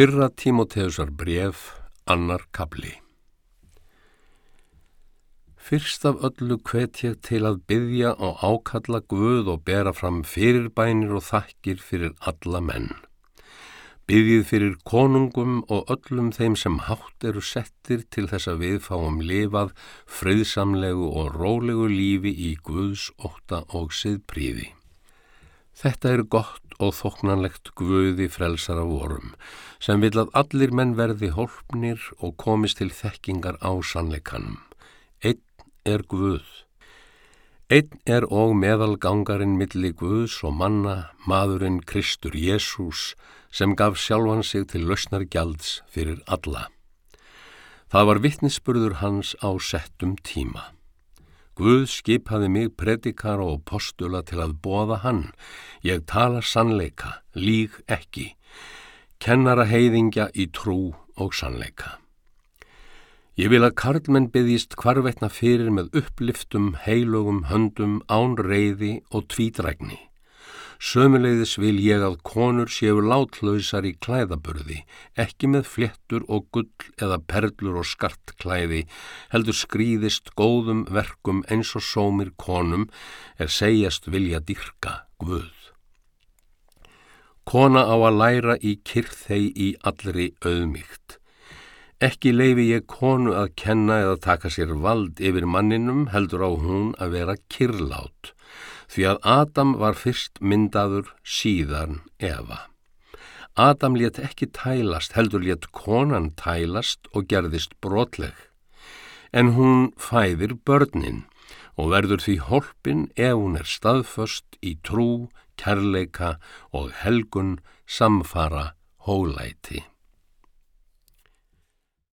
Fyrra Tímoteusar bref, annar kabli. Fyrst af öllu hvet ég til að byggja og ákalla Guð og bera fram fyrirbænir og þakkir fyrir alla menn. Byggjið fyrir konungum og öllum þeim sem hátt eru settir til þess að við fáum lifað friðsamlegu og rólegu lífi í Guðs óta og siðpríði. Þetta er gott og þoknanlegt guði frelsara vorum, sem vil að allir menn verði hólpnir og komist til þekkingar á sannleikanum. Einn er guð. Einn er og meðalgangarinn milli guðs og manna, maðurinn Kristur Jésús, sem gaf sjálfan sig til lausnar gjalds fyrir alla. Það var vittnisspurður hans á settum tíma. Guð skipaði mig predikara og postula til að bóða hann. Ég tala sannleika, líg ekki. Kennara heiðingja í trú og sannleika. Ég vil að karlmenn byggðist hvarvetna fyrir með uppliftum, heilugum, höndum, án reyði og tvítrækni. Sömuleiðis vil ég að konur séu látlausar í klæðaburði, ekki með flettur og gull eða perlur og skartklæði, heldur skrýðist góðum verkum eins og sómir konum er segjast vilja dyrka Guð. Kona á að læra í kyrþei í allri auðmíkt. Ekki leifi ég konu að kenna eða taka sér vald yfir manninum heldur á hún að vera kyrlátt því að Adam var fyrst myndaður síðan Eva. Adam létt ekki tælast, heldur létt konan tælast og gerðist brotleg. En hún fæðir börnin og verður því holpin ef hún er staðföst í trú, kærleika og helgun samfara hólæti.